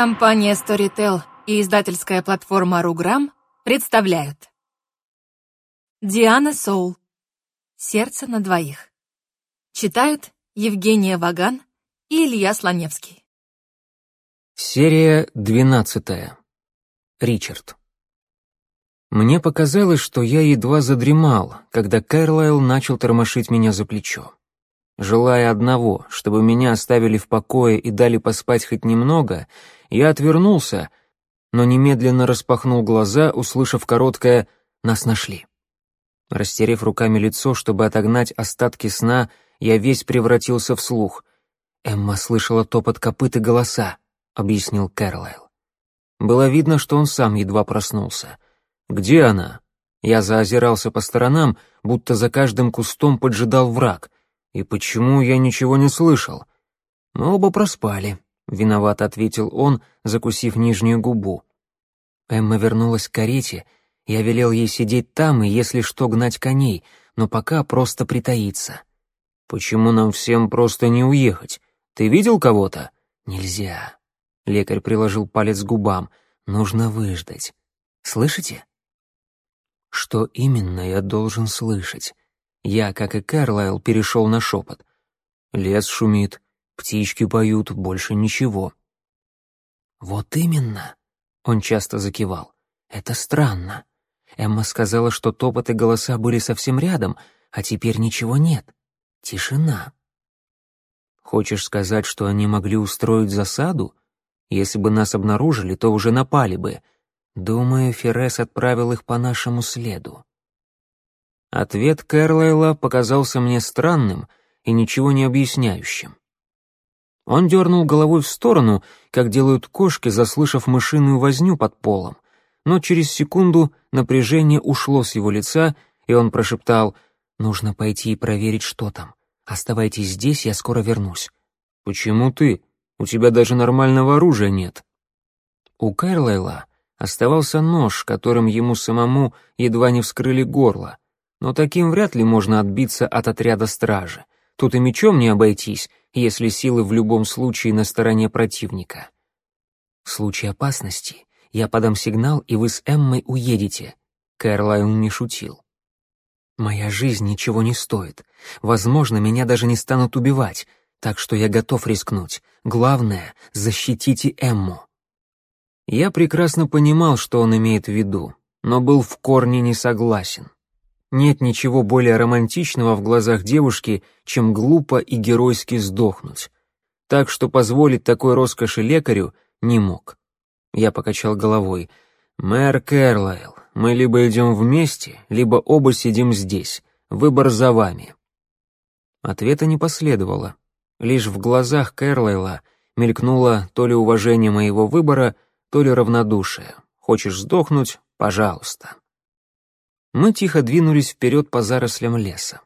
Компания Storytel и издательская платформа Руграм представляют Диана Соул «Сердце на двоих» Читают Евгения Ваган и Илья Слоневский Серия двенадцатая. Ричард. Мне показалось, что я едва задремал, когда Кэрлайл начал тормошить меня за плечо. Желая одного, чтобы меня оставили в покое и дали поспать хоть немного, я отвернулся, но немедленно распахнул глаза, услышав короткое «нас нашли». Растерев руками лицо, чтобы отогнать остатки сна, я весь превратился в слух. Эмма слышала топот копыт и голоса, объяснил Кэрлайл. Было видно, что он сам едва проснулся. «Где она?» Я заозирался по сторонам, будто за каждым кустом поджидал враг — и почему я ничего не слышал? Мы оба проспали, виноват ответил он, закусив нижнюю губу. Эмма вернулась к карете, я велел ей сидеть там и, если что, гнать коней, но пока просто притаиться. Почему нам всем просто не уехать? Ты видел кого-то? Нельзя. Лекарь приложил палец к губам. Нужно выждать. Слышите? Что именно я должен слышать? Я, как и Карлайл, перешел на шепот. Лес шумит, птички поют, больше ничего. Вот именно, он часто закивал. Это странно. Эмма сказала, что топот и голоса были совсем рядом, а теперь ничего нет. Тишина. Хочешь сказать, что они могли устроить засаду? Если бы нас обнаружили, то уже напали бы. Думаю, Феррес отправил их по нашему следу. Ответ Кэрлайла показался мне странным и ничего не объясняющим. Он дернул головой в сторону, как делают кошки, заслышав мышиную возню под полом, но через секунду напряжение ушло с его лица, и он прошептал «Нужно пойти и проверить, что там. Оставайтесь здесь, я скоро вернусь». «Почему ты? У тебя даже нормального оружия нет». У Кэрлайла оставался нож, которым ему самому едва не вскрыли горло, но таким вряд ли можно отбиться от отряда стражи. Тут и мечом не обойтись, если силы в любом случае на стороне противника. В случае опасности я подам сигнал, и вы с Эммой уедете. Кэрлайл не шутил. Моя жизнь ничего не стоит. Возможно, меня даже не станут убивать, так что я готов рискнуть. Главное — защитите Эмму. Я прекрасно понимал, что он имеет в виду, но был в корне не согласен. Нет ничего более романтичного в глазах девушки, чем глупо и геройски сдохнуть. Так что позволить такой роскоши лекарю не мог. Я покачал головой. «Мэр Кэрлайл, мы либо идем вместе, либо оба сидим здесь. Выбор за вами». Ответа не последовало. Лишь в глазах Кэрлайла мелькнуло то ли уважение моего выбора, то ли равнодушие. Хочешь сдохнуть? Пожалуйста. Мы тихо двинулись вперед по зарослям леса.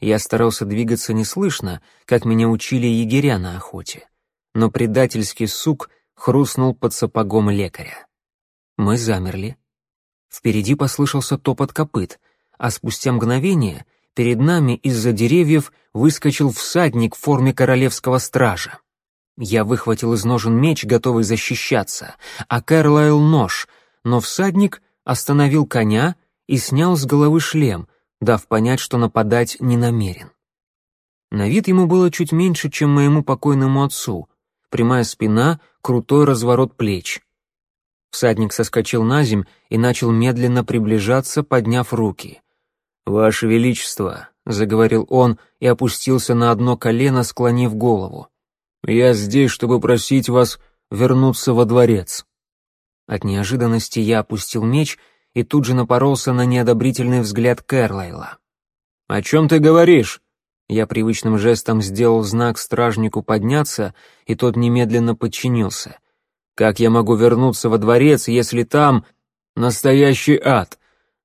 Я старался двигаться неслышно, как меня учили егеря на охоте. Но предательский сук хрустнул под сапогом лекаря. Мы замерли. Впереди послышался топот копыт, а спустя мгновение перед нами из-за деревьев выскочил всадник в форме королевского стража. Я выхватил из ножен меч, готовый защищаться, а Кэрлайл — нож, но всадник остановил коня и снял с головы шлем, дав понять, что нападать не намерен. На вид ему было чуть меньше, чем моему покойному отцу. Прямая спина, крутой разворот плеч. Всадник соскочил на земь и начал медленно приближаться, подняв руки. «Ваше Величество», — заговорил он и опустился на одно колено, склонив голову. «Я здесь, чтобы просить вас вернуться во дворец». От неожиданности я опустил меч — и тут же напоролся на неодобрительный взгляд Кэрлайла. «О чем ты говоришь?» Я привычным жестом сделал знак стражнику подняться, и тот немедленно подчинился. «Как я могу вернуться во дворец, если там настоящий ад?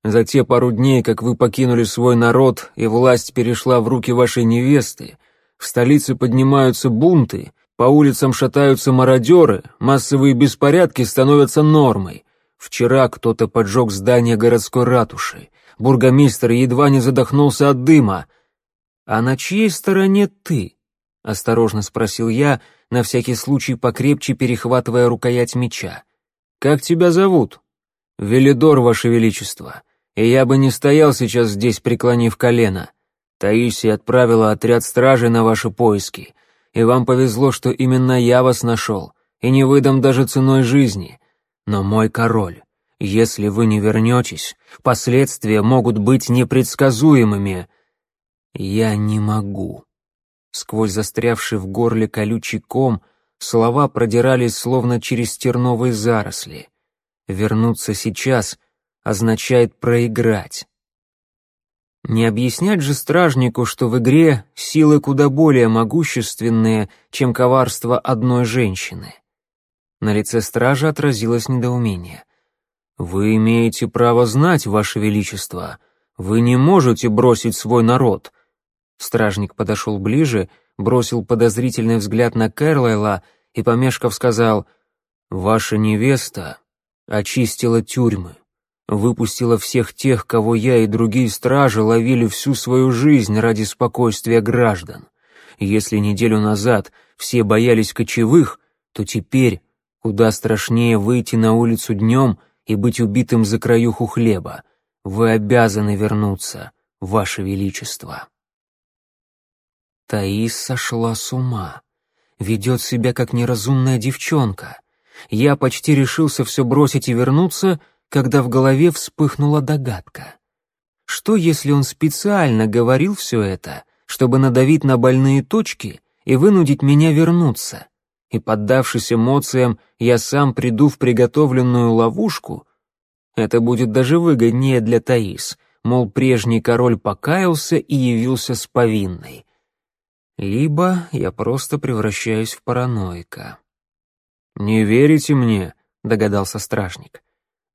За те пару дней, как вы покинули свой народ, и власть перешла в руки вашей невесты, в столице поднимаются бунты, по улицам шатаются мародеры, массовые беспорядки становятся нормой. Вчера кто-то поджег здание городской ратуши. Бургомистр едва не задохнулся от дыма. А на чьей стороне ты? осторожно спросил я, на всякий случай покрепче перехватывая рукоять меча. «Как тебя зовут?» «Велидор, Ваше Величество, и я бы не стоял сейчас здесь, преклонив колено. Таисия отправила отряд стражи на ваши поиски, и вам повезло, что именно я вас нашел, и не выдам даже ценой жизни. Но мой король, если вы не вернетесь, последствия могут быть непредсказуемыми. Я не могу. Сквозь застрявший в горле колючий ком слова продирались словно через терновые заросли. Вернуться сейчас означает проиграть. Не объяснять же стражнику, что в игре силы куда более могущественные, чем коварство одной женщины. На лице стража отразилось недоумение. «Вы имеете право знать, Ваше Величество. Вы не можете бросить свой народ». Стражник подошел ближе, бросил подозрительный взгляд на Кэрлайла и, помешков, сказал, «Ваша невеста очистила тюрьмы, выпустила всех тех, кого я и другие стражи ловили всю свою жизнь ради спокойствия граждан. Если неделю назад все боялись кочевых, то теперь куда страшнее выйти на улицу днем — и быть убитым за краюху хлеба. Вы обязаны вернуться, Ваше Величество». Таис сошла с ума. Ведет себя как неразумная девчонка. Я почти решился все бросить и вернуться, когда в голове вспыхнула догадка. Что, если он специально говорил все это, чтобы надавить на больные точки и вынудить меня вернуться? И, поддавшись эмоциям, я сам приду в приготовленную ловушку, это будет даже выгоднее для Таис, мол, прежний король покаялся и явился с повинной. Либо я просто превращаюсь в параноика. «Не верите мне?» — догадался стражник.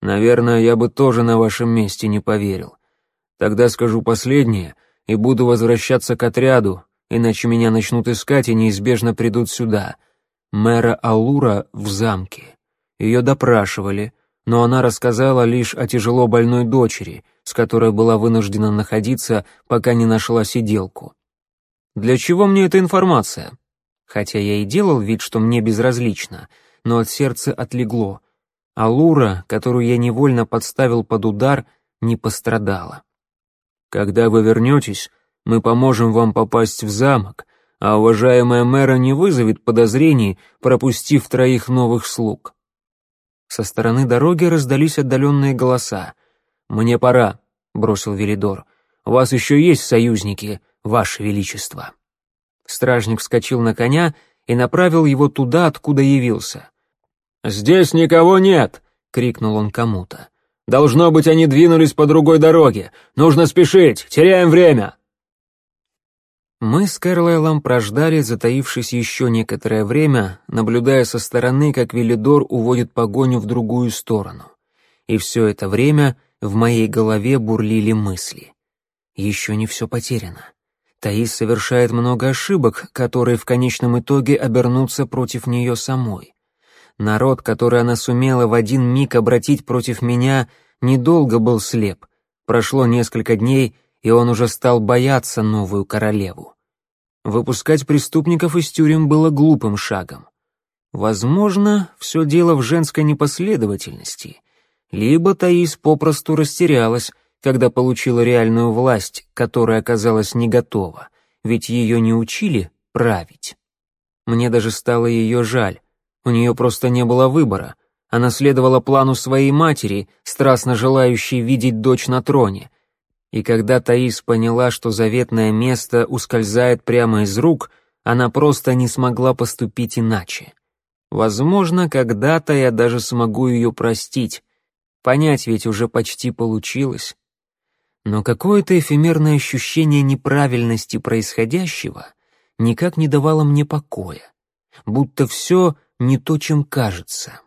«Наверное, я бы тоже на вашем месте не поверил. Тогда скажу последнее и буду возвращаться к отряду, иначе меня начнут искать и неизбежно придут сюда мэра Алура в замке. Ее допрашивали, но она рассказала лишь о тяжело больной дочери, с которой была вынуждена находиться, пока не нашла сиделку. Для чего мне эта информация? Хотя я и делал вид, что мне безразлично, но от сердца отлегло. Алура, которую я невольно подставил под удар, не пострадала. Когда вы вернетесь, мы поможем вам попасть в замок, а уважаемая мэра не вызовет подозрений, пропустив троих новых слуг. Со стороны дороги раздались отдаленные голоса. «Мне пора», — бросил Велидор. «У вас еще есть союзники, ваше величество». Стражник вскочил на коня и направил его туда, откуда явился. «Здесь никого нет!» — крикнул он кому-то. «Должно быть, они двинулись по другой дороге. Нужно спешить, теряем время!» Мы с Кэрлайлом прождали, затаившись еще некоторое время, наблюдая со стороны, как Велидор уводит погоню в другую сторону. И все это время в моей голове бурлили мысли. Еще не все потеряно. Таис совершает много ошибок, которые в конечном итоге обернутся против нее самой. Народ, который она сумела в один миг обратить против меня, недолго был слеп. Прошло несколько дней, и он уже стал бояться новую королеву. Выпускать преступников из тюрем было глупым шагом. Возможно, все дело в женской непоследовательности. Либо Таис попросту растерялась, когда получила реальную власть, которая оказалась не готова, ведь ее не учили править. Мне даже стало ее жаль. У нее просто не было выбора. Она следовала плану своей матери, страстно желающей видеть дочь на троне, и когда Таис поняла, что заветное место ускользает прямо из рук, она просто не смогла поступить иначе. Возможно, когда-то я даже смогу ее простить. Понять ведь уже почти получилось. Но какое-то эфемерное ощущение неправильности происходящего никак не давало мне покоя, будто все не то, чем кажется.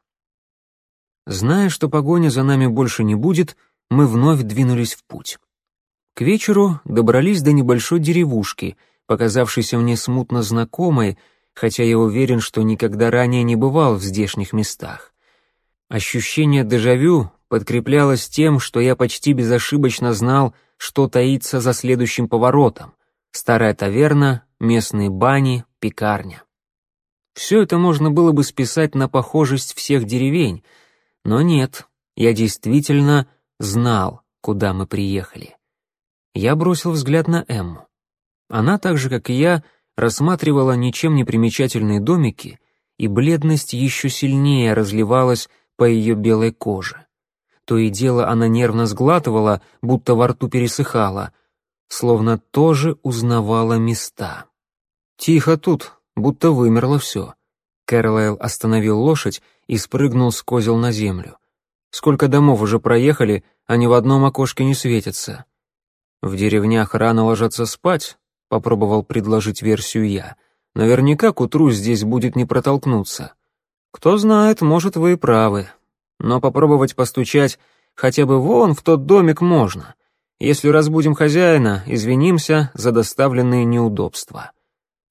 Зная, что погони за нами больше не будет, мы вновь двинулись в путь. К вечеру добрались до небольшой деревушки, показавшейся мне смутно знакомой, хотя я уверен, что никогда ранее не бывал в здешних местах. Ощущение дежавю подкреплялось тем, что я почти безошибочно знал, что таится за следующим поворотом. Старая таверна, местные бани, пекарня. Все это можно было бы списать на похожесть всех деревень, но нет, я действительно знал, куда мы приехали. Я бросил взгляд на Эмму. Она, так же как и я, рассматривала ничем не примечательные домики, и бледность еще сильнее разливалась по ее белой коже. То и дело она нервно сглатывала, будто во рту пересыхала, словно тоже узнавала места. «Тихо тут, будто вымерло все». Кэролайл остановил лошадь и спрыгнул с козел на землю. «Сколько домов уже проехали, а ни в одном окошке не светятся». «В деревнях рано ложатся спать», — попробовал предложить версию я. «Наверняка к утру здесь будет не протолкнуться». «Кто знает, может, вы и правы. Но попробовать постучать хотя бы вон в тот домик можно. Если разбудим хозяина, извинимся за доставленные неудобства».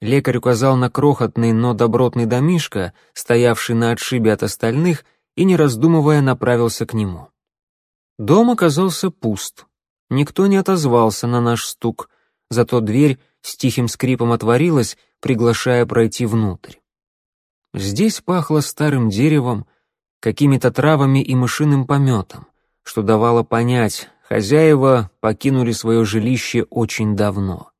Лекарь указал на крохотный, но добротный домишко, стоявший на отшибе от остальных, и, не раздумывая, направился к нему. Дом оказался пуст. Никто не отозвался на наш стук, зато дверь с тихим скрипом отворилась, приглашая пройти внутрь. Здесь пахло старым деревом, какими-то травами и мышиным пометом, что давало понять, хозяева покинули свое жилище очень давно.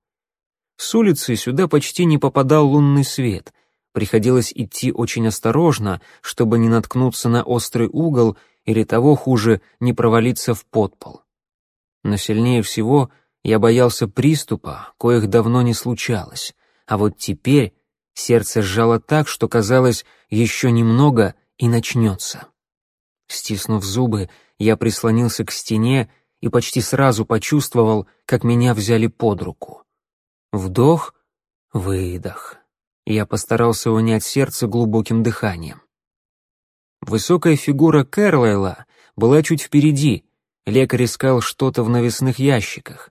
С улицы сюда почти не попадал лунный свет, приходилось идти очень осторожно, чтобы не наткнуться на острый угол или того хуже, не провалиться в подпол. Но сильнее всего я боялся приступа, коих давно не случалось, а вот теперь сердце сжало так, что казалось, еще немного и начнется. Стиснув зубы, я прислонился к стене и почти сразу почувствовал, как меня взяли под руку. Вдох, выдох. Я постарался унять сердце глубоким дыханием. Высокая фигура Кэрлайла была чуть впереди. Лекарь искал что-то в навесных ящиках.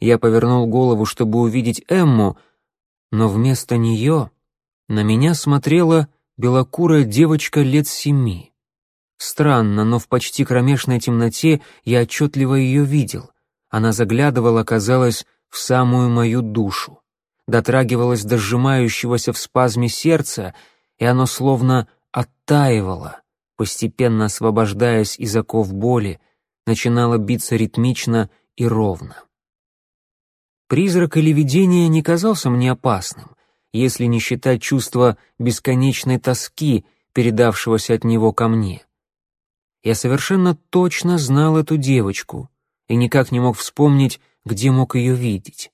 Я повернул голову, чтобы увидеть Эмму, но вместо нее на меня смотрела белокурая девочка лет семи. Странно, но в почти кромешной темноте я отчетливо ее видел. Она заглядывала, казалось, в самую мою душу. Дотрагивалась до сжимающегося в спазме сердца, и оно словно оттаивало, постепенно освобождаясь из оков боли, начинало биться ритмично и ровно. Призрак или видение не казался мне опасным, если не считать чувства бесконечной тоски, передавшегося от него ко мне. Я совершенно точно знал эту девочку и никак не мог вспомнить, где мог ее видеть.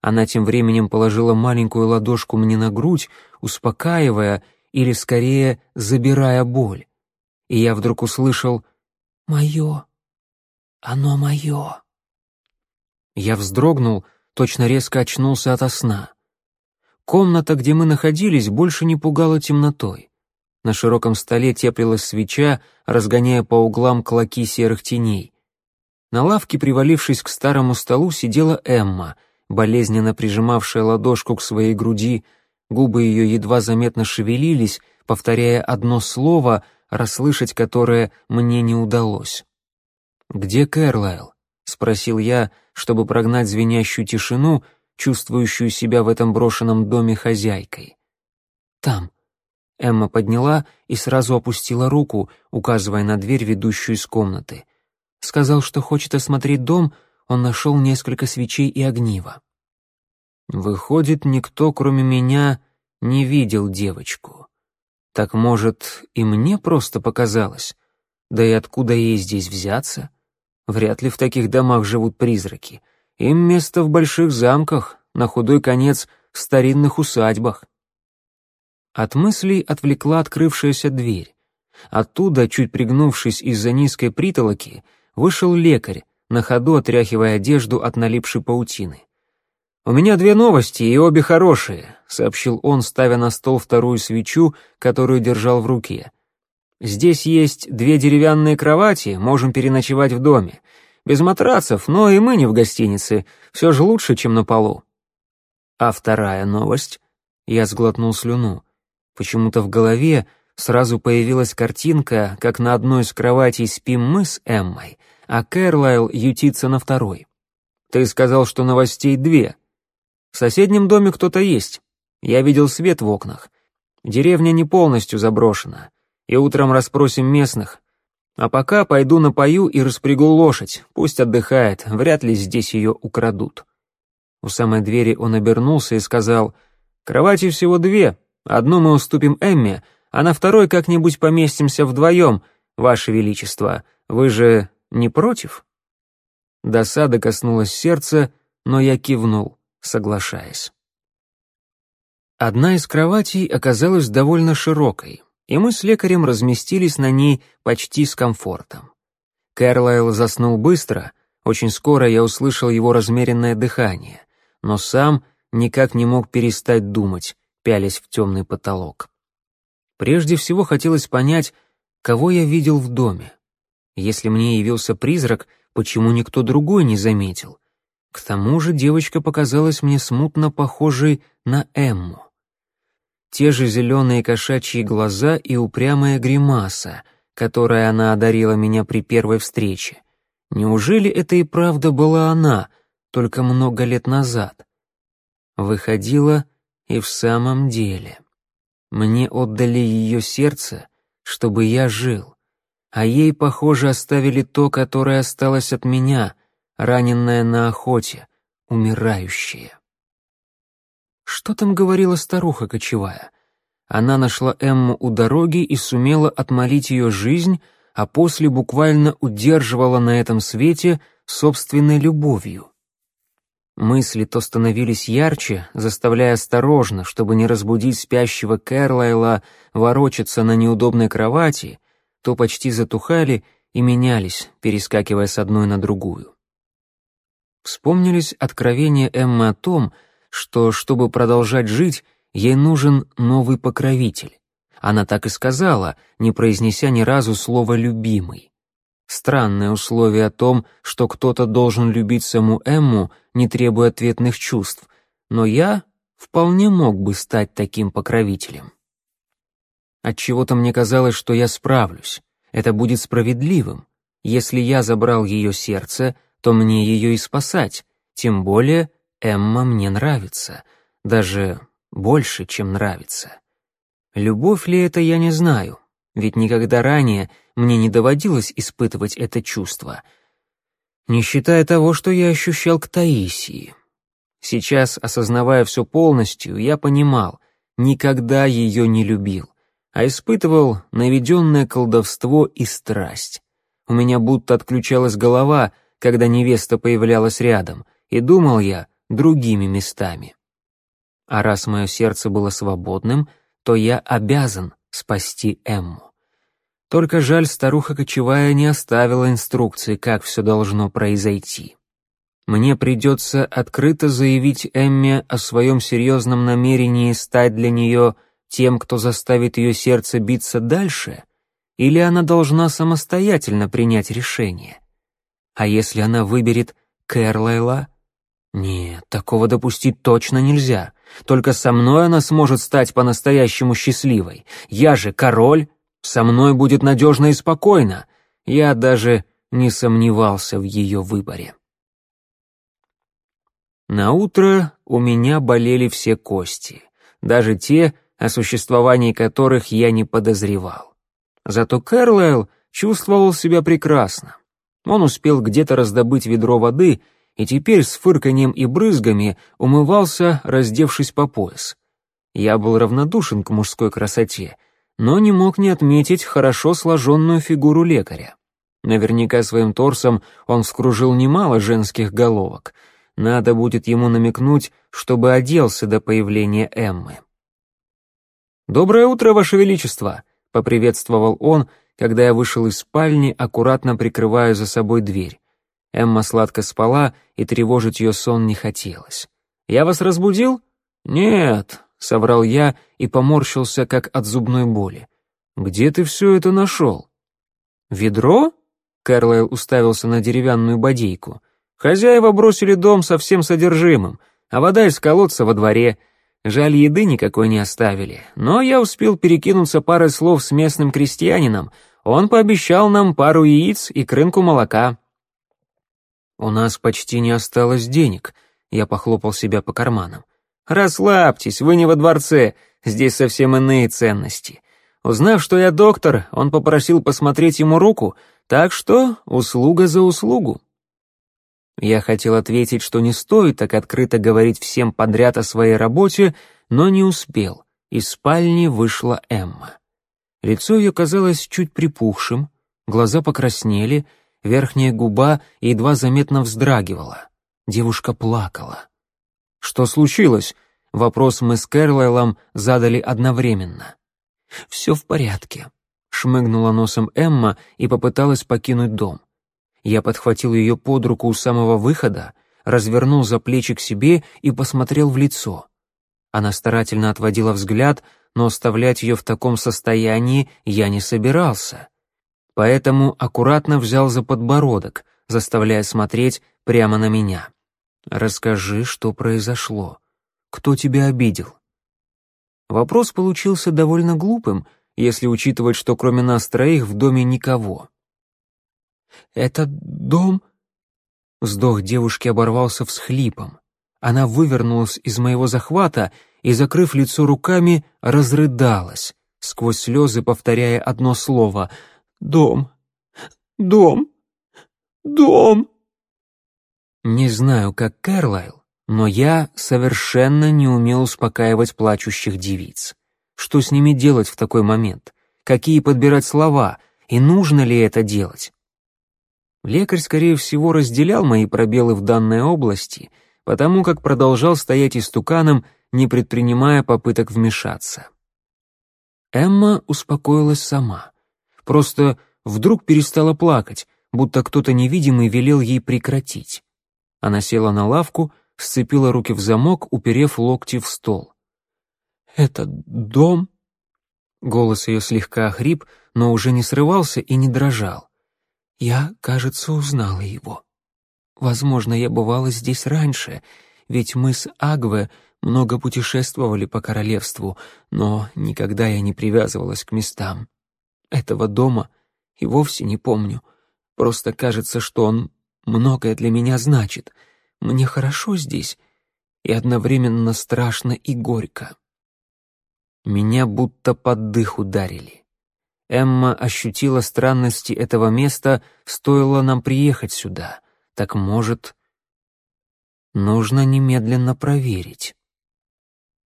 Она тем временем положила маленькую ладошку мне на грудь, успокаивая или, скорее, забирая боль. И я вдруг услышал «Мое, оно мое». Я вздрогнул, точно резко очнулся ото сна. Комната, где мы находились, больше не пугала темнотой. На широком столе теплилась свеча, разгоняя по углам клоки серых теней. На лавке, привалившись к старому столу, сидела Эмма, болезненно прижимавшая ладошку к своей груди, губы ее едва заметно шевелились, повторяя одно слово, расслышать которое мне не удалось. «Где Кэрлайл?» — спросил я, чтобы прогнать звенящую тишину, чувствующую себя в этом брошенном доме хозяйкой. «Там». Эмма подняла и сразу опустила руку, указывая на дверь, ведущую из комнаты. Сказал, что хочет осмотреть дом, он нашел несколько свечей и огнива. Выходит, никто, кроме меня, не видел девочку. Так, может, и мне просто показалось? Да и откуда ей здесь взяться? Вряд ли в таких домах живут призраки. Им место в больших замках, на худой конец в старинных усадьбах. От мыслей отвлекла открывшаяся дверь. Оттуда, чуть пригнувшись из-за низкой притолоки, вышел лекарь, на ходу отряхивая одежду от налипшей паутины. «У меня две новости, и обе хорошие», — сообщил он, ставя на стол вторую свечу, которую держал в руке. «Здесь есть две деревянные кровати, можем переночевать в доме. Без матрацев, но и мы не в гостинице, все же лучше, чем на полу». А вторая новость? Я сглотнул слюну. Почему-то в голове сразу появилась картинка, как на одной из кроватей спим мы с Эммой, а Кэрлайл ютится на второй. Ты сказал, что новостей две. В соседнем доме кто-то есть. Я видел свет в окнах. Деревня не полностью заброшена. И утром расспросим местных. А пока пойду напою и распрягу лошадь, пусть отдыхает, вряд ли здесь ее украдут». У самой двери он обернулся и сказал, «Кровати всего две, одну мы уступим Эмме, а на второй как-нибудь поместимся вдвоем, Ваше Величество. Вы же не против?» Досада коснулась сердца, но я кивнул, соглашаясь. Одна из кроватей оказалась довольно широкой, и мы с лекарем разместились на ней почти с комфортом. Кэрлайл заснул быстро, очень скоро я услышал его размеренное дыхание, но сам никак не мог перестать думать, пялясь в темный потолок. Прежде всего хотелось понять, кого я видел в доме. Если мне явился призрак, почему никто другой не заметил? К тому же девочка показалась мне смутно похожей на Эмму. Те же зеленые кошачьи глаза и упрямая гримаса, которой она одарила меня при первой встрече. Неужели это и правда была она, только много лет назад? Выходила и в самом деле. Мне отдали ее сердце, чтобы я жил, а ей, похоже, оставили то, которое осталось от меня, раненное на охоте, умирающее. Что там говорила старуха кочевая? Она нашла Эмму у дороги и сумела отмолить ее жизнь, а после буквально удерживала на этом свете собственной любовью. Мысли то становились ярче, заставляя осторожно, чтобы не разбудить спящего Кэрлайла, ворочаться на неудобной кровати, то почти затухали и менялись, перескакивая с одной на другую. Вспомнились откровения Эммы о том, что, чтобы продолжать жить, ей нужен новый покровитель. Она так и сказала, не произнеся ни разу слова «любимый». Странное условие о том, что кто-то должен любить саму Эмму, не требуя ответных чувств, но я вполне мог бы стать таким покровителем. Отчего-то мне казалось, что я справлюсь. Это будет справедливым. Если я забрал ее сердце, то мне ее и спасать. Тем более Эмма мне нравится. Даже больше, чем нравится. Любовь ли это, я не знаю. Ведь никогда ранее мне не доводилось испытывать это чувство. Не считая того, что я ощущал к Таисии. Сейчас, осознавая все полностью, я понимал, никогда ее не любил, а испытывал наведенное колдовство и страсть. У меня будто отключалась голова, когда невеста появлялась рядом, и думал я другими местами. А раз мое сердце было свободным, то я обязан спасти Эмму. Только жаль, старуха кочевая не оставила инструкции, как все должно произойти. Мне придется открыто заявить Эмме о своем серьезном намерении стать для нее тем, кто заставит ее сердце биться дальше, или она должна самостоятельно принять решение? А если она выберет Кэрлайла? Нет, такого допустить точно нельзя. Только со мной она сможет стать по-настоящему счастливой. Я же король, со мной будет надежно и спокойно. Я даже не сомневался в ее выборе. На утро у меня болели все кости, даже те, о существовании которых я не подозревал. Зато Кэрлайл чувствовал себя прекрасно. Он успел где-то раздобыть ведро воды и теперь с фырканьем и брызгами умывался, раздевшись по пояс. Я был равнодушен к мужской красоте — но не мог не отметить хорошо сложенную фигуру лекаря. Наверняка своим торсом он вскружил немало женских головок. Надо будет ему намекнуть, чтобы оделся до появления Эммы. «Доброе утро, Ваше Величество!» — поприветствовал он, когда я вышел из спальни, аккуратно прикрывая за собой дверь. Эмма сладко спала, и тревожить ее сон не хотелось. «Я вас разбудил?» «Нет», — соврал я и поморщился, как от зубной боли. «Где ты все это нашел?» «Ведро?» — Карлайл уставился на деревянную бодейку. «Хозяева бросили дом со всем содержимым, а вода из колодца во дворе. Жаль, еды никакой не оставили, но я успел перекинуться парой слов с местным крестьянином. Он пообещал нам пару яиц и крынку молока». «У нас почти не осталось денег», — я похлопал себя по карманам. «Расслабьтесь, вы не во дворце, здесь совсем иные ценности. Узнав, что я доктор, он попросил посмотреть ему руку, так что услуга за услугу». Я хотел ответить, что не стоит так открыто говорить всем подряд о своей работе, но не успел. Из спальни вышла Эмма. Лицо ее казалось чуть припухшим, глаза покраснели, верхняя губа едва заметно вздрагивала. Девушка плакала. «Что случилось?» — вопрос мы с Кэрлайлом задали одновременно. «Все в порядке», — шмыгнула носом Эмма и попыталась покинуть дом. Я подхватил ее под руку у самого выхода, развернул за плечи к себе и посмотрел в лицо. Она старательно отводила взгляд, но оставлять ее в таком состоянии я не собирался. Поэтому аккуратно взял за подбородок, заставляя смотреть прямо на меня. «Расскажи, что произошло. Кто тебя обидел?» Вопрос получился довольно глупым, если учитывать, что кроме нас троих в доме никого. «Это дом...» Вздох девушки оборвался всхлипом. Она вывернулась из моего захвата и, закрыв лицо руками, разрыдалась, сквозь слезы повторяя одно слово «Дом! Дом! Дом!» Не знаю, как Кэрлайл, но я совершенно не умел успокаивать плачущих девиц. Что с ними делать в такой момент? Какие подбирать слова? И нужно ли это делать? Лекарь, скорее всего, разделял мои пробелы в данной области — потому как продолжал стоять истуканом, не предпринимая попыток вмешаться. Эмма успокоилась сама. Просто вдруг перестала плакать, будто кто-то невидимый велел ей прекратить. Она села на лавку, сцепила руки в замок, уперев локти в стол. «Это дом?» Голос ее слегка охрип, но уже не срывался и не дрожал. «Я, кажется, узнала его». Возможно, я бывала здесь раньше, ведь мы с Агве много путешествовали по королевству, но никогда я не привязывалась к местам. Этого дома и вовсе не помню. Просто кажется, что он многое для меня значит. Мне хорошо здесь и одновременно страшно и горько. Меня будто под дых ударили. Эмма ощутила странности этого места, стоило нам приехать сюда — так может... Нужно немедленно проверить.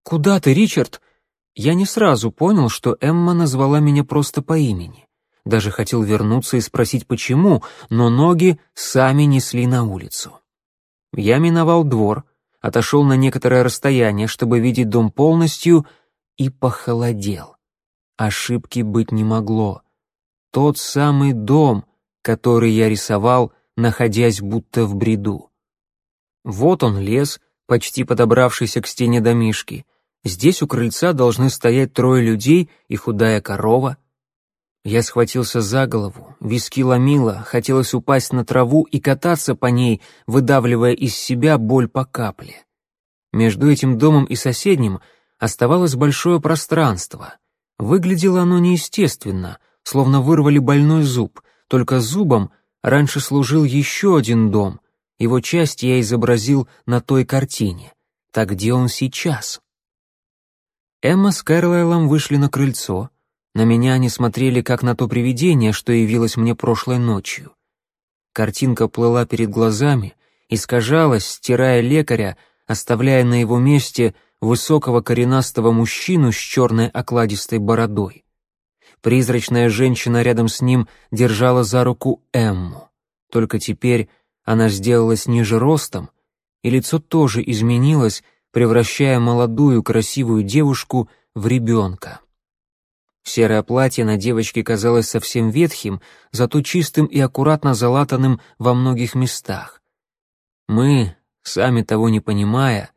«Куда ты, Ричард?» Я не сразу понял, что Эмма назвала меня просто по имени. Даже хотел вернуться и спросить, почему, но ноги сами несли на улицу. Я миновал двор, отошел на некоторое расстояние, чтобы видеть дом полностью, и похолодел. Ошибки быть не могло. Тот самый дом, который я рисовал находясь будто в бреду. Вот он лес, почти подобравшийся к стене домишки. Здесь у крыльца должны стоять трое людей и худая корова. Я схватился за голову, виски ломило, хотелось упасть на траву и кататься по ней, выдавливая из себя боль по капле. Между этим домом и соседним оставалось большое пространство. Выглядело оно неестественно, словно вырвали больной зуб, только зубом раньше служил еще один дом. Его часть я изобразил на той картине. Так где он сейчас? Эмма с Кэрлайлом вышли на крыльцо. На меня они смотрели, как на то привидение, что явилось мне прошлой ночью. Картинка плыла перед глазами, искажалась, стирая лекаря, оставляя на его месте высокого коренастого мужчину с черной окладистой бородой. Призрачная женщина рядом с ним держала за руку Эмму. Только теперь она сделалась ниже ростом, и лицо тоже изменилось, превращая молодую красивую девушку в ребенка. Серое платье на девочке казалось совсем ветхим, зато чистым и аккуратно залатанным во многих местах. Мы, сами того не понимая,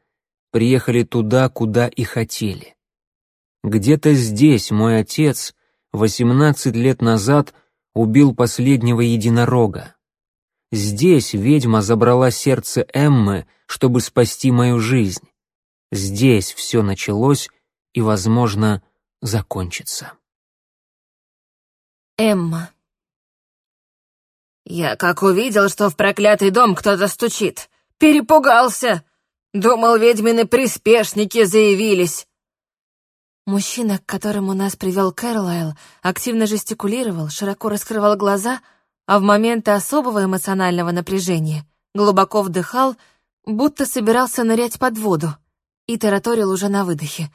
приехали туда, куда и хотели. Где-то здесь мой отец 18 лет назад убил последнего единорога. Здесь ведьма забрала сердце Эммы, чтобы спасти мою жизнь. Здесь все началось и, возможно, закончится. Эмма. Я как увидел, что в проклятый дом кто-то стучит. Перепугался. Думал, ведьмины приспешники заявились». Мужчина, к которому нас привел Кэрлайл, активно жестикулировал, широко раскрывал глаза, а в моменты особого эмоционального напряжения глубоко вдыхал, будто собирался нырять под воду, и тараторил уже на выдохе.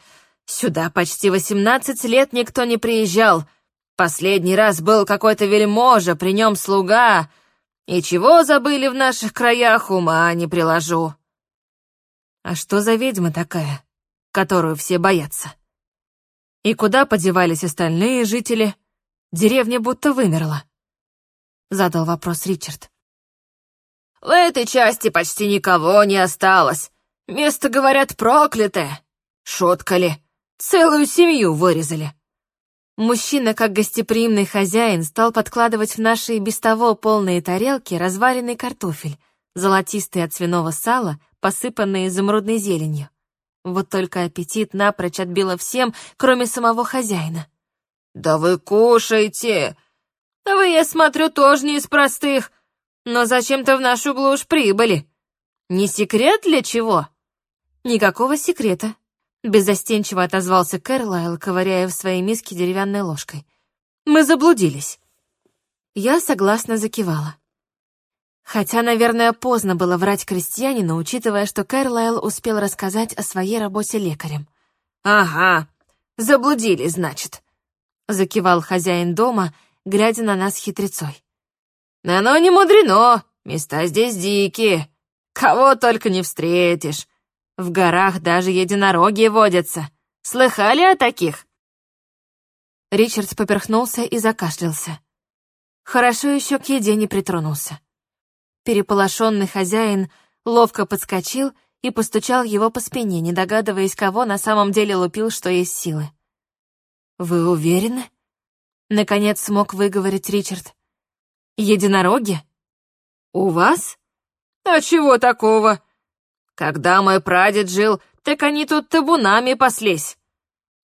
«Сюда почти восемнадцать лет никто не приезжал. Последний раз был какой-то вельможа, при нем слуга. И чего забыли в наших краях, ума не приложу». «А что за ведьма такая, которую все боятся?» «И куда подевались остальные жители? Деревня будто вымерла», — задал вопрос Ричард. В этой части почти никого не осталось. Место, говорят, проклятое. Шутка ли? Целую семью вырезали. Мужчина, как гостеприимный хозяин, стал подкладывать в наши без того полные тарелки разваленный картофель, золотистый от свиного сала, посыпанный изумрудной зеленью. Вот только аппетит напрочь отбило всем, кроме самого хозяина. «Да вы кушайте! Вы, я смотрю, тоже не из простых но зачем-то в нашу глушь прибыли. Не секрет для чего?» «Никакого секрета», — беззастенчиво отозвался Кэрлайл, ковыряя в своей миске деревянной ложкой. «Мы заблудились». Я согласно закивала. Хотя, наверное, поздно было врать крестьянину, учитывая, что Кэрлайл успел рассказать о своей работе лекарем. «Ага, заблудились, значит», — закивал хозяин дома, глядя на нас хитрецой. «Оно не мудрено, места здесь дикие. Кого только не встретишь. В горах даже единороги водятся. Слыхали о таких?» Ричард поперхнулся и закашлялся. Хорошо еще к еде не притронулся. Переполошенный хозяин ловко подскочил и постучал его по спине, не догадываясь, кого на самом деле лупил, что есть силы. «Вы уверены?» Наконец смог выговорить Ричард. Единороги? У вас? А чего такого? Когда мой прадед жил, так они тут табунами паслись.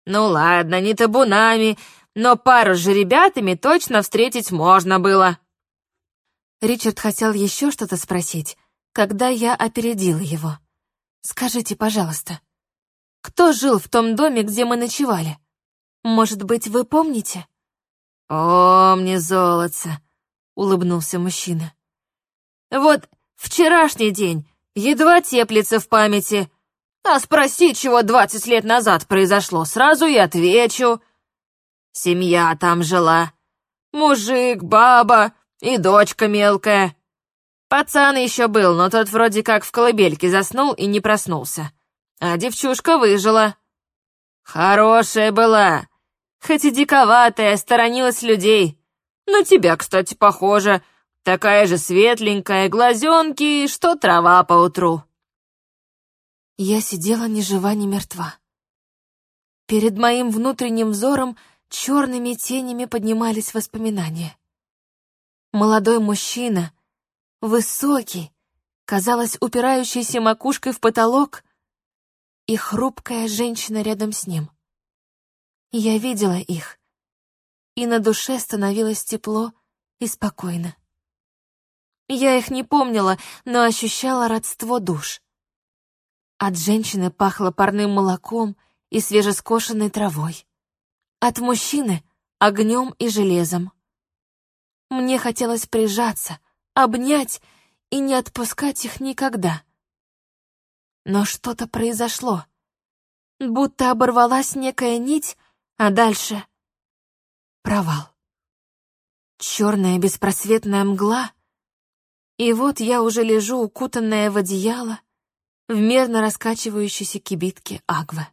Ну ладно, не табунами, но пару же ребятами точно встретить можно было. Ричард хотел еще что-то спросить, когда я опередила его. «Скажите, пожалуйста, кто жил в том доме, где мы ночевали? Может быть, вы помните?» «Помни, золотце», улыбнулся мужчина. Вот вчерашний день едва теплится в памяти. А спроси, чего двадцать лет назад произошло, сразу и отвечу. Семья там жила. Мужик, баба и дочка мелкая. Пацан еще был, но тот вроде как в колыбельке заснул и не проснулся. А девчушка выжила. Хорошая была, хоть и диковатая, сторонилась людей. На тебя, кстати, похоже. Такая же светленькая, глазенки, что трава поутру». Я сидела ни жива, ни мертва. Перед моим внутренним взором черными тенями поднимались воспоминания. Молодой мужчина, высокий, казалось, упирающийся макушкой в потолок, и хрупкая женщина рядом с ним. Я видела их, и на душе становилось тепло и спокойно. Я их не помнила, но ощущала родство душ. От женщины пахло парным молоком и свежескошенной травой. От мужчины — огнем и железом. Мне хотелось прижаться, обнять и не отпускать их никогда. Но что-то произошло. Будто оборвалась некая нить, а дальше Провал. Черная беспросветная мгла. И вот я уже лежу, укутанная в одеяло, в мерно раскачивающейся кибитке Агвы.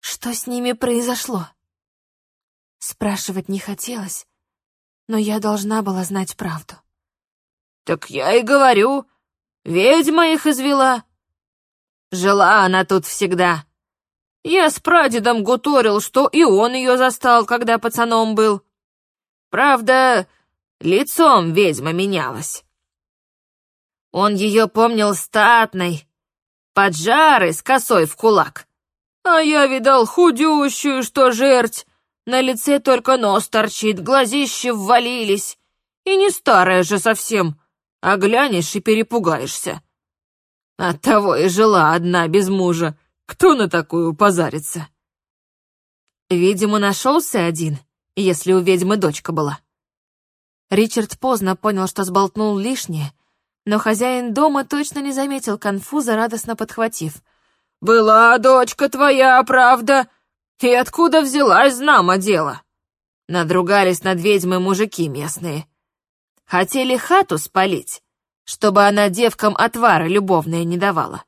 Что с ними произошло? Спрашивать не хотелось, но я должна была знать правду. «Так я и говорю, ведьма их извела. Жила она тут всегда. Я с прадедом гуторил, что и он ее застал, когда пацаном был. Правда, лицом ведьма менялась. Он ее помнил статной, поджарой, с косой в кулак. А я видал худющую, что жерть. На лице только нос торчит, глазища ввалились. И не старая же совсем, а глянешь и перепугаешься. Оттого и жила одна без мужа. Кто на такую позарится? Видимо, нашелся один, если у ведьмы дочка была. Ричард поздно понял, что сболтнул лишнее, но хозяин дома точно не заметил конфуза, радостно подхватив. «Была дочка твоя, правда? И откуда взялась, знамо дело?» Надругались над ведьмой мужики местные. Хотели хату спалить, чтобы она девкам отвары любовные не давала.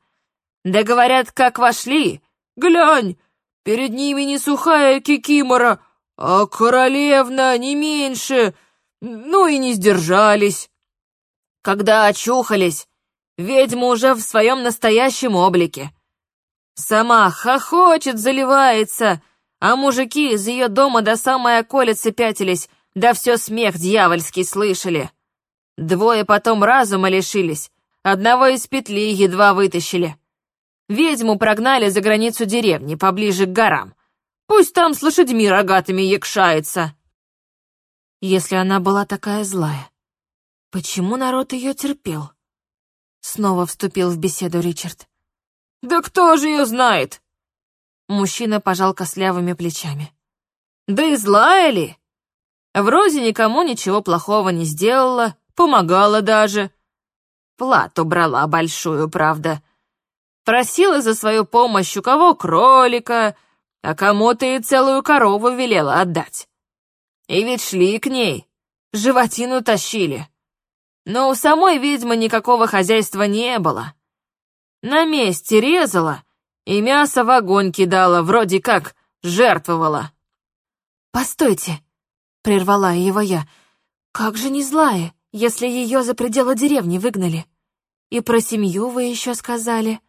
Да говорят, как вошли, глянь, перед ними не сухая кикимора, а королевна не меньше, ну и не сдержались. Когда очухались, ведьма уже в своем настоящем облике. Сама хохочет, заливается, а мужики из ее дома до самой околицы пятились, да все смех дьявольский слышали. Двое потом разума лишились, одного из петли едва вытащили. Ведьму прогнали за границу деревни, поближе к горам. Пусть там с лошадьми рогатыми якшается. Если она была такая злая, почему народ ее терпел? Снова вступил в беседу Ричард. «Да кто же ее знает?» Мужчина пожал кослявыми плечами. «Да и злая ли? Вроде никому ничего плохого не сделала, помогала даже. Плату брала большую, правда. Просила за свою помощь у кого кролика, а кому-то и целую корову велела отдать. И ведь шли к ней, животину тащили. Но у самой ведьмы никакого хозяйства не было. На месте резала и мясо в огонь кидала, вроде как жертвовала. «Постойте», — прервала его я, — «как же не злая, если ее за пределы деревни выгнали? И про семью вы еще сказали».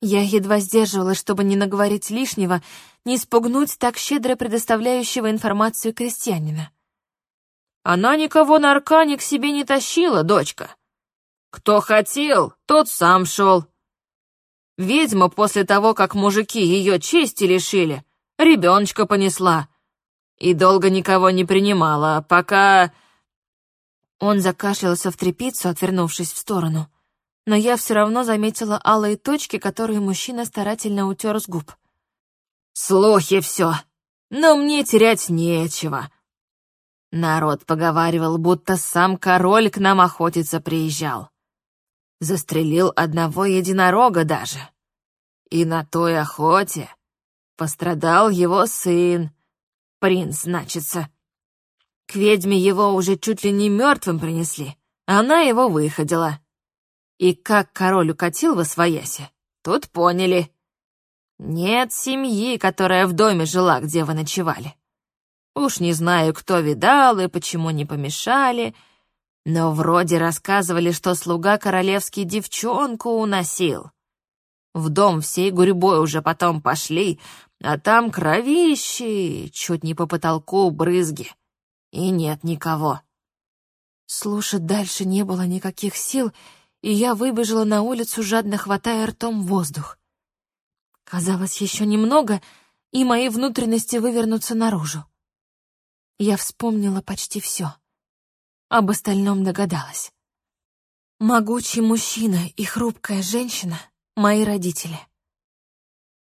Я едва сдерживалась, чтобы не наговорить лишнего, не спугнуть так щедро предоставляющего информацию крестьянина. «Она никого на аркане к себе не тащила, дочка. Кто хотел, тот сам шел. Ведьма после того, как мужики ее чести лишили, ребеночка понесла. И долго никого не принимала, пока...» Он закашлялся в трепицу, отвернувшись в сторону но я все равно заметила алые точки, которые мужчина старательно утер с губ. «Слухи все, но мне терять нечего». Народ поговаривал, будто сам король к нам охотиться приезжал. Застрелил одного единорога даже. И на той охоте пострадал его сын, принц, значится. К ведьме его уже чуть ли не мертвым принесли, она его выходила. И как король укатил во свояси, тут поняли. Нет семьи, которая в доме жила, где вы ночевали. Уж не знаю, кто видал и почему не помешали, но вроде рассказывали, что слуга королевский девчонку уносил. В дом всей гурьбой уже потом пошли, а там кровищи, чуть не по потолку брызги. И нет никого. Слушать дальше не было никаких сил, и я выбежала на улицу, жадно хватая ртом воздух. Казалось, еще немного, и мои внутренности вывернутся наружу. Я вспомнила почти все. Об остальном догадалась. Могучий мужчина и хрупкая женщина — мои родители.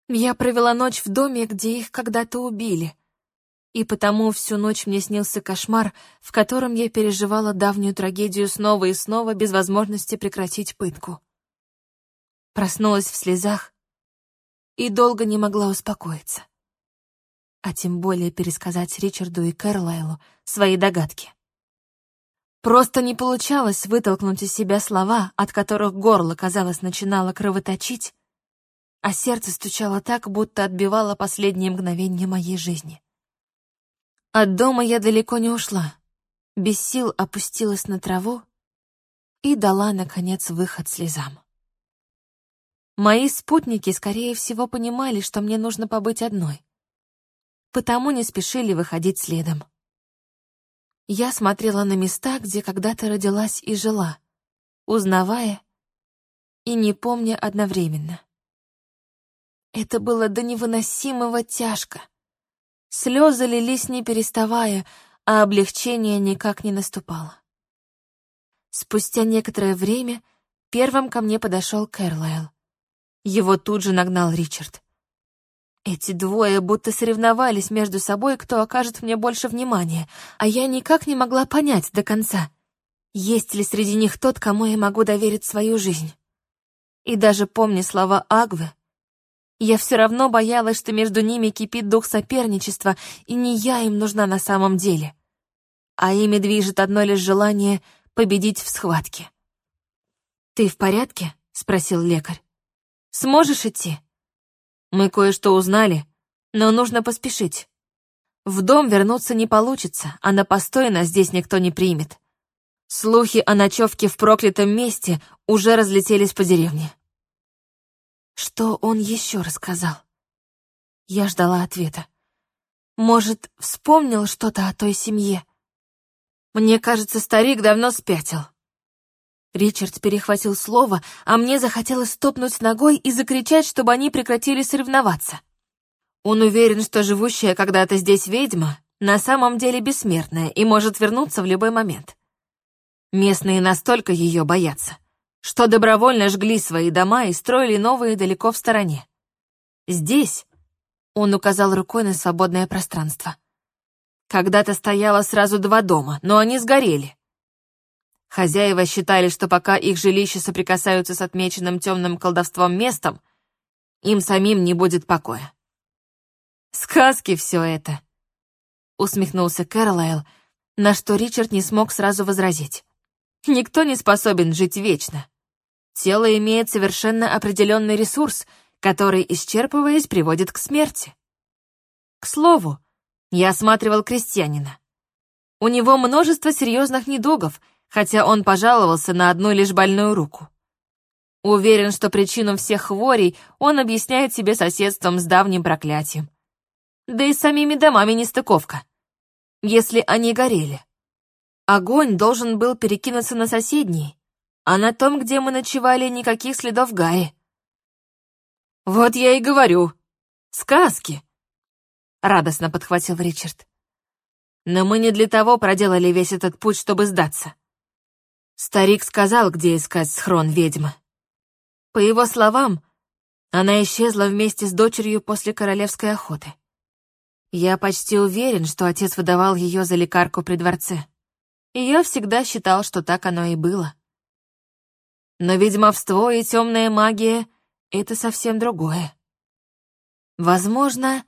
Я провела ночь в доме, где их когда-то убили — и потому всю ночь мне снился кошмар, в котором я переживала давнюю трагедию снова и снова без возможности прекратить пытку. Проснулась в слезах и долго не могла успокоиться. А тем более пересказать Ричарду и Кэрлайлу свои догадки. Просто не получалось вытолкнуть из себя слова, от которых горло, казалось, начинало кровоточить, а сердце стучало так, будто отбивало последние мгновения моей жизни. От дома я далеко не ушла. Без сил опустилась на траву и дала, наконец, выход слезам. Мои спутники, скорее всего, понимали, что мне нужно побыть одной. Потому не спешили выходить следом. Я смотрела на места, где когда-то родилась и жила, узнавая и не помня одновременно. Это было до невыносимого тяжко — Слезы лились не переставая, а облегчение никак не наступало. Спустя некоторое время Первым ко мне подошел Кэрлайл. Его тут же нагнал Ричард. Эти двое будто соревновались между собой, кто окажет мне больше внимания, а я никак не могла понять до конца, есть ли среди них тот, кому я могу доверить свою жизнь. И даже помня слова Агвы, я все равно боялась, что между ними кипит дух соперничества, и не я им нужна на самом деле. А ими движет одно лишь желание победить в схватке. «Ты в порядке?» — спросил лекарь. «Сможешь идти?» «Мы кое-что узнали, но нужно поспешить. В дом вернуться не получится, а на постой нас здесь никто не примет. Слухи о ночевке в проклятом месте уже разлетелись по деревне». Что он еще рассказал? Я ждала ответа. Может, вспомнил что-то о той семье? Мне кажется, старик давно спятил. Ричард перехватил слово, а мне захотелось стопнуть ногой и закричать, чтобы они прекратили соревноваться. Он уверен, что живущая когда-то здесь ведьма на самом деле бессмертная и может вернуться в любой момент. Местные настолько ее боятся, что добровольно жгли свои дома и строили новые далеко в стороне. Здесь он указал рукой на свободное пространство. Когда-то стояло сразу два дома, но они сгорели. Хозяева считали, что пока их жилища соприкасаются с отмеченным темным колдовством местом, им самим не будет покоя. «Сказки все это!» — усмехнулся Кэролайл, на что Ричард не смог сразу возразить. «Никто не способен жить вечно. Тело имеет совершенно определенный ресурс, который, исчерпываясь, приводит к смерти. К слову, я осматривал крестьянина. У него множество серьезных недугов — хотя он пожаловался на одну лишь больную руку. Уверен, что причину всех хворей он объясняет себе соседством с давним проклятием. Да и с самими домами нестыковка. Если они горели. Огонь должен был перекинуться на соседние, а на том, где мы ночевали, никаких следов Гаи. «Вот я и говорю. Сказки!» — радостно подхватил Ричард. «Но мы не для того проделали весь этот путь, чтобы сдаться. Старик сказал, где искать схрон ведьмы. По его словам, она исчезла вместе с дочерью после королевской охоты. Я почти уверен, что отец выдавал ее за лекарку при дворце. И я всегда считал, что так оно и было. Но ведьмовство и темная магия — это совсем другое. Возможно,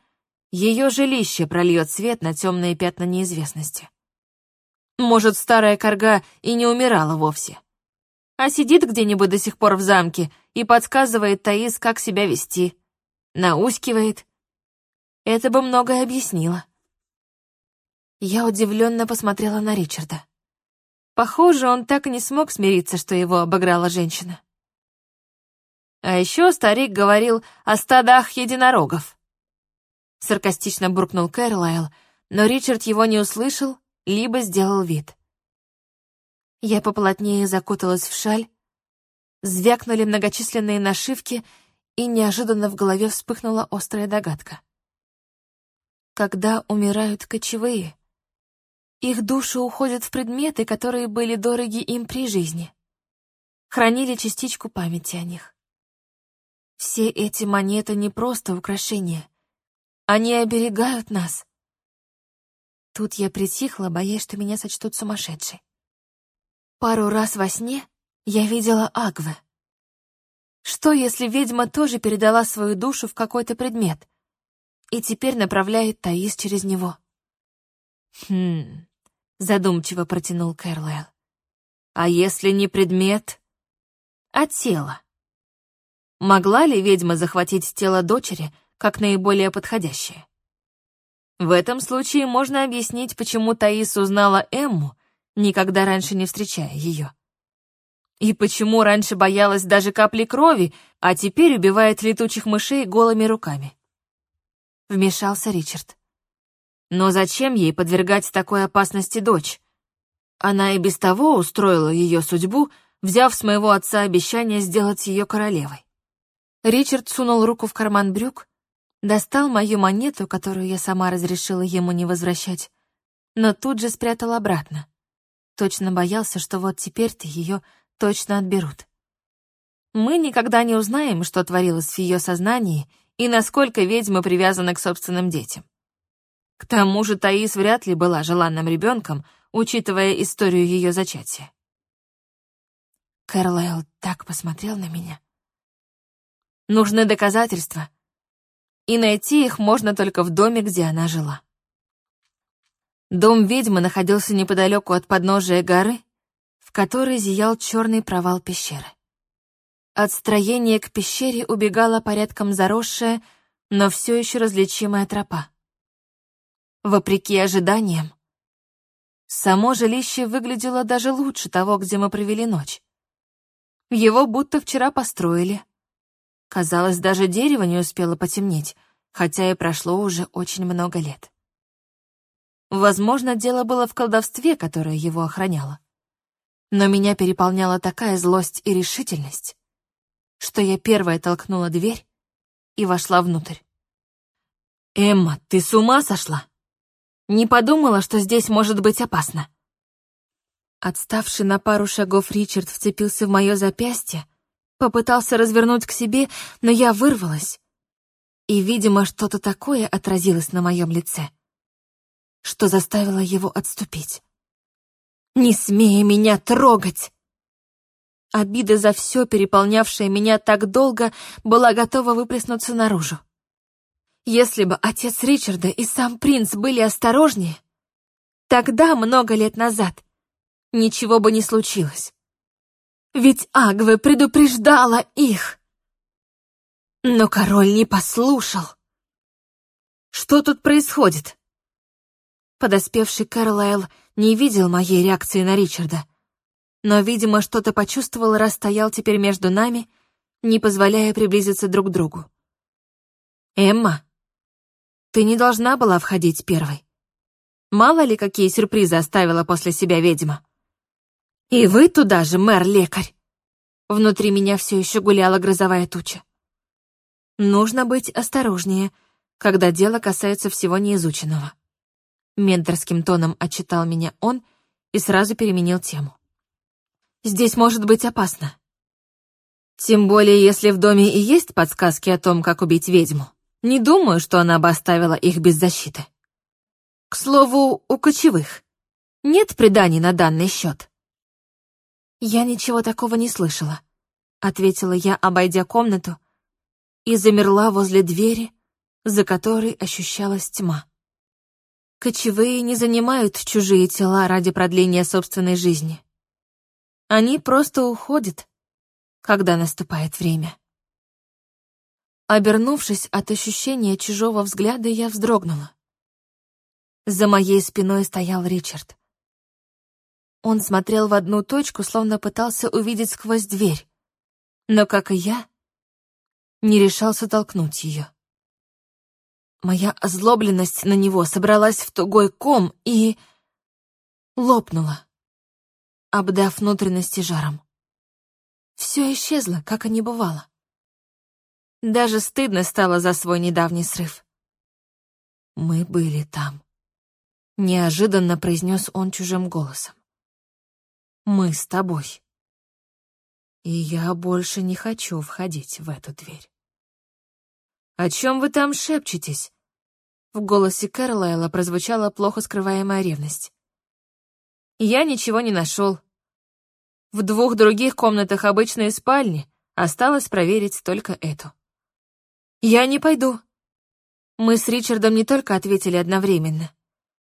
ее жилище прольет свет на темные пятна неизвестности. Может, старая корга и не умирала вовсе. А сидит где-нибудь до сих пор в замке и подсказывает Таис, как себя вести. Наускивает. Это бы многое объяснило. Я удивленно посмотрела на Ричарда. Похоже, он так и не смог смириться, что его обыграла женщина. А еще старик говорил о стадах единорогов. Саркастично буркнул Кэрлайл, но Ричард его не услышал либо сделал вид. Я поплотнее закуталась в шаль, звякнули многочисленные нашивки, и неожиданно в голове вспыхнула острая догадка. Когда умирают кочевые, их души уходят в предметы, которые были дороги им при жизни, хранили частичку памяти о них. Все эти монеты не просто украшения, они оберегают нас, Тут я притихла, боясь, что меня сочтут сумасшедшей. Пару раз во сне я видела Агве. Что, если ведьма тоже передала свою душу в какой-то предмет и теперь направляет Таис через него? Хм, задумчиво протянул Кэрлайл. А если не предмет, а тело? Могла ли ведьма захватить тело дочери как наиболее подходящее? В этом случае можно объяснить, почему Таис узнала Эмму, никогда раньше не встречая ее. И почему раньше боялась даже капли крови, а теперь убивает летучих мышей голыми руками. Вмешался Ричард. Но зачем ей подвергать такой опасности дочь? Она и без того устроила ее судьбу, взяв с моего отца обещание сделать ее королевой. Ричард сунул руку в карман брюк, достал мою монету, которую я сама разрешила ему не возвращать, но тут же спрятал обратно. Точно боялся, что вот теперь-то ее точно отберут. Мы никогда не узнаем, что творилось в ее сознании и насколько ведьма привязана к собственным детям. К тому же Таис вряд ли была желанным ребенком, учитывая историю ее зачатия. Кэрлайл так посмотрел на меня. Нужны доказательства, и найти их можно только в доме, где она жила. Дом ведьмы находился неподалеку от подножия горы, в которой зиял черный провал пещеры. От строения к пещере убегала порядком заросшая, но все еще различимая тропа. Вопреки ожиданиям, само жилище выглядело даже лучше того, где мы провели ночь. Его будто вчера построили. Казалось, даже дерево не успело потемнеть, хотя и прошло уже очень много лет. Возможно, дело было в колдовстве, которое его охраняло. Но меня переполняла такая злость и решительность, что я первая толкнула дверь и вошла внутрь. «Эмма, ты с ума сошла? Не подумала, что здесь может быть опасно?» Отставший на пару шагов Ричард вцепился в мое запястье, попытался развернуть к себе, но я вырвалась. И, видимо, что-то такое отразилось на моем лице, что заставило его отступить. «Не смей меня трогать!» Обида за все, переполнявшее меня так долго, была готова выплеснуться наружу. Если бы отец Ричарда и сам принц были осторожнее, тогда, много лет назад, ничего бы не случилось. Ведь Агве предупреждала их. Но король не послушал. Что тут происходит? Подоспевший Кэрлайл не видел моей реакции на Ричарда — но, видимо, что-то почувствовал, раз стоял теперь между нами, не позволяя приблизиться друг к другу. «Эмма, ты не должна была входить первой. Мало ли, какие сюрпризы оставила после себя ведьма. И вы туда же, мэр-лекарь!» Внутри меня все еще гуляла грозовая туча. Нужно быть осторожнее, когда дело касается всего неизученного. Менторским тоном отчитал меня он и сразу переменил тему. Здесь может быть опасно. Тем более, если в доме и есть подсказки о том, как убить ведьму. Не думаю, что она бы оставила их без защиты. К слову, у кочевых нет преданий на данный счет. Я ничего такого не слышала, ответила я, обойдя комнату, и замерла возле двери, за которой ощущалась тьма. Кочевые не занимают чужие тела ради продления собственной жизни. Они просто уходят, когда наступает время. Обернувшись от ощущения чужого взгляда, я вздрогнула. За моей спиной стоял Ричард. Он смотрел в одну точку, словно пытался увидеть сквозь дверь, но, как и я, не решался толкнуть ее. Моя озлобленность на него собралась в тугой ком и... лопнула обдав внутренности жаром. Все исчезло, как и не бывало. Даже стыдно стало за свой недавний срыв. «Мы были там», — неожиданно произнес он чужим голосом. «Мы с тобой. И я больше не хочу входить в эту дверь». «О чем вы там шепчетесь?» В голосе Кэролайла прозвучала плохо скрываемая ревность. «Я ничего не нашел. В двух других комнатах обычные спальни, осталось проверить только эту. «Я не пойду». Мы с Ричардом не только ответили одновременно,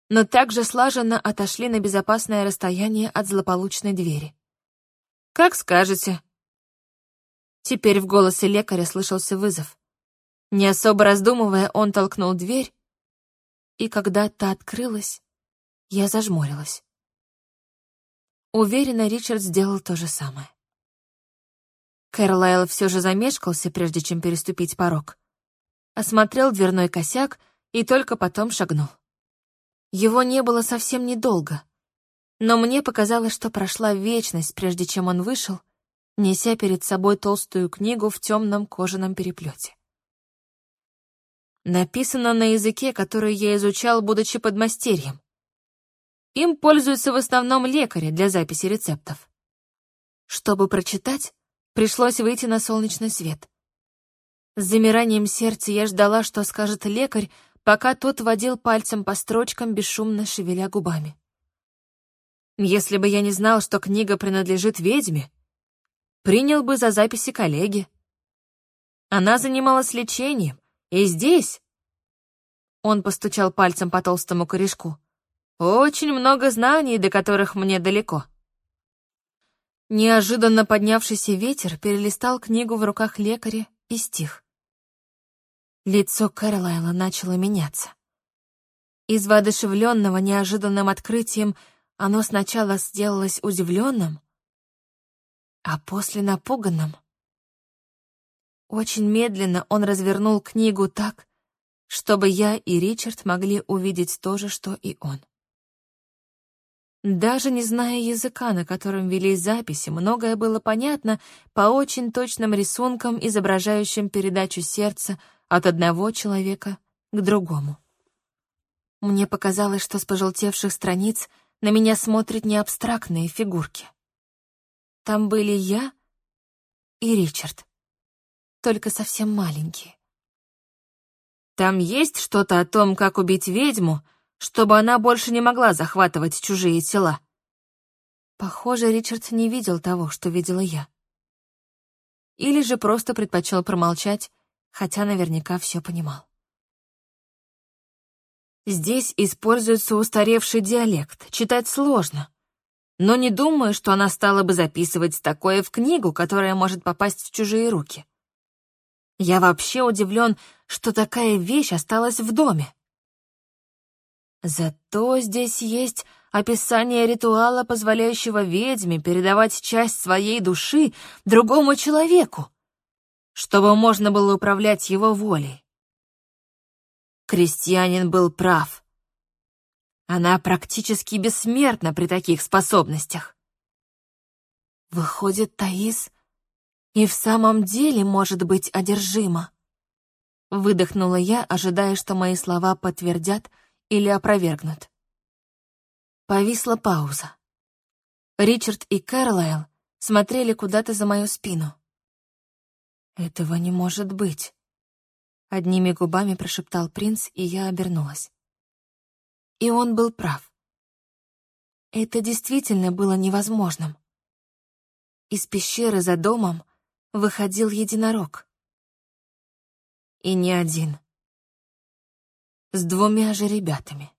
но также слаженно отошли на безопасное расстояние от злополучной двери. «Как скажете». Теперь в голосе лекаря слышался вызов. Не особо раздумывая, он толкнул дверь, и когда та открылась, я зажмурилась. Уверена, Ричард сделал то же самое. Кэрлайл все же замешкался, прежде чем переступить порог. Осмотрел дверной косяк и только потом шагнул. Его не было совсем недолго, но мне показалось, что прошла вечность, прежде чем он вышел, неся перед собой толстую книгу в темном кожаном переплете. Написано на языке, который я изучал, будучи подмастерьем. Им пользуются в основном лекари для записи рецептов. Чтобы прочитать, Пришлось выйти на солнечный свет. С замиранием сердца я ждала, что скажет лекарь, пока тот водил пальцем по строчкам, бесшумно шевеля губами. Если бы я не знал, что книга принадлежит ведьме, принял бы за записи коллеги. Она занималась лечением, и здесь... Он постучал пальцем по толстому корешку. Очень много знаний, до которых мне далеко. Неожиданно поднявшийся ветер перелистал книгу в руках лекаря и стих. Лицо Кэролайла начало меняться. Из воодушевленного неожиданным открытием оно сначала сделалось удивленным, а после напуганным. Очень медленно он развернул книгу так, чтобы я и Ричард могли увидеть то же, что и он. Даже не зная языка, на котором велись записи, многое было понятно по очень точным рисункам, изображающим передачу сердца от одного человека к другому. Мне показалось, что с пожелтевших страниц на меня смотрят не абстрактные фигурки. Там были я и Ричард, только совсем маленькие. «Там есть что-то о том, как убить ведьму чтобы она больше не могла захватывать чужие тела. Похоже, Ричард не видел того, что видела я. Или же просто предпочел промолчать, хотя наверняка все понимал. Здесь используется устаревший диалект, читать сложно. Но не думаю, что она стала бы записывать такое в книгу, которая может попасть в чужие руки. Я вообще удивлен, что такая вещь осталась в доме. Зато здесь есть описание ритуала, позволяющего ведьме передавать часть своей души другому человеку, чтобы можно было управлять его волей. Крестьянин был прав. Она практически бессмертна при таких способностях. Выходит, Таис и в самом деле может быть одержима. Выдохнула я, ожидая, что мои слова подтвердят, или опровергнут. Повисла пауза. Ричард и Кэролайл смотрели куда-то за мою спину. «Этого не может быть», — одними губами прошептал принц, и я обернулась. И он был прав. Это действительно было невозможным. Из пещеры за домом выходил единорог. И не один с двумя же ребятами.